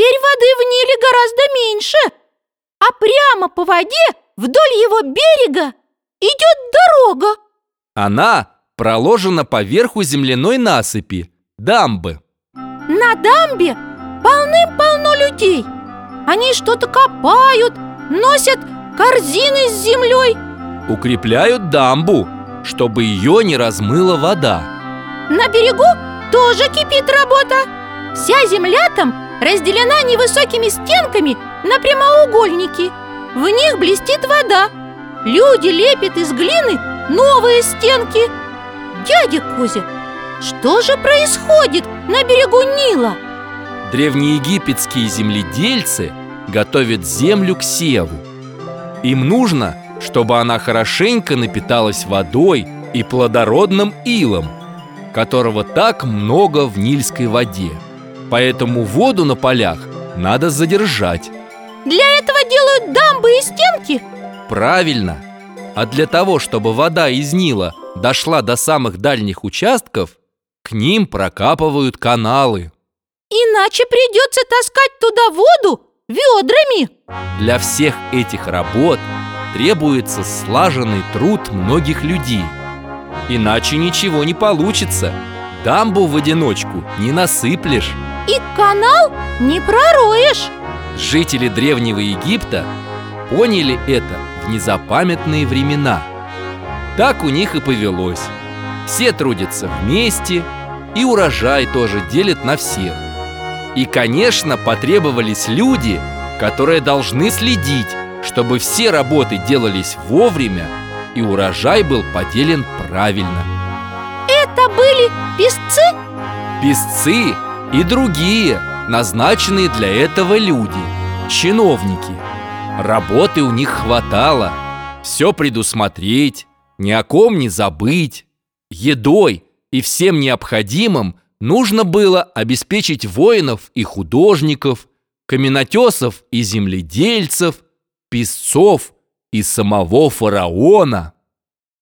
Теперь воды в Ниле гораздо меньше, а прямо по воде вдоль его берега идет дорога. Она проложена поверху земляной насыпи, дамбы. На дамбе полным-полно людей. Они что-то копают, носят корзины с землей. Укрепляют дамбу, чтобы ее не размыла вода. На берегу тоже кипит работа. Вся земля там разделена невысокими стенками на прямоугольники. В них блестит вода. Люди лепят из глины новые стенки. Дядя Кузя, что же происходит на берегу Нила? Древнеегипетские земледельцы готовят землю к севу. Им нужно, чтобы она хорошенько напиталась водой и плодородным илом, которого так много в Нильской воде. Поэтому воду на полях надо задержать. Для этого делают дамбы и стенки? Правильно! А для того, чтобы вода из Нила дошла до самых дальних участков, к ним прокапывают каналы. Иначе придется таскать туда воду ведрами. Для всех этих работ требуется слаженный труд многих людей. Иначе ничего не получится. Дамбу в одиночку не насыплешь. И канал не пророешь. Жители Древнего Египта поняли это в незапамятные времена. Так у них и повелось. Все трудятся вместе, и урожай тоже делят на всех. И, конечно, потребовались люди, которые должны следить, чтобы все работы делались вовремя и урожай был поделен правильно. Это были песцы? Песцы и другие, назначенные для этого люди, чиновники. Работы у них хватало, все предусмотреть, ни о ком не забыть. Едой и всем необходимым нужно было обеспечить воинов и художников, каменотесов и земледельцев, песцов и самого фараона.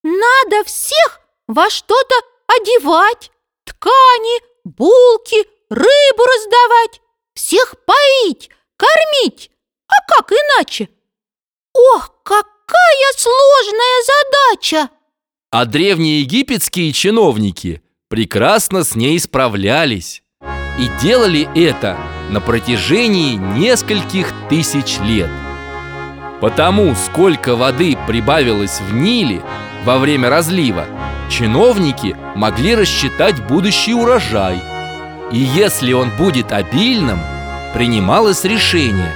Надо всех во что-то одевать, ткани, булки, рыбу раздавать, всех поить, кормить. А как иначе? Ох, какая сложная задача! А древнеегипетские чиновники прекрасно с ней справлялись и делали это на протяжении нескольких тысяч лет. Потому сколько воды прибавилось в Ниле во время разлива, чиновники могли рассчитать будущий урожай. И если он будет обильным, принималось решение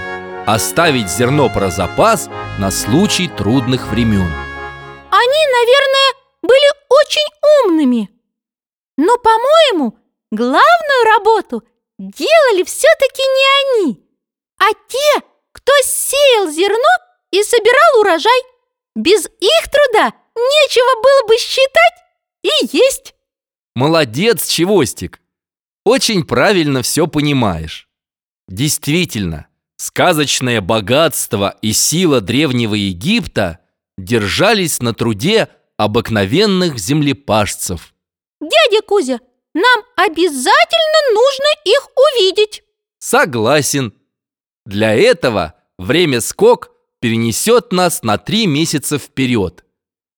оставить зерно про запас на случай трудных времен. Они, наверное, были очень умными. Но, по-моему, главную работу делали все-таки не они, а те, кто сеял зерно и собирал урожай. Без их труда нечего было бы считать и есть. Молодец, Чевостик! Очень правильно все понимаешь. Действительно, сказочное богатство и сила Древнего Египта держались на труде обыкновенных землепашцев. Дядя Кузя, нам обязательно нужно их увидеть. Согласен. Для этого время скок перенесет нас на три месяца вперед.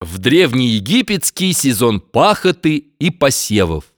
В древнеегипетский сезон пахоты и посевов.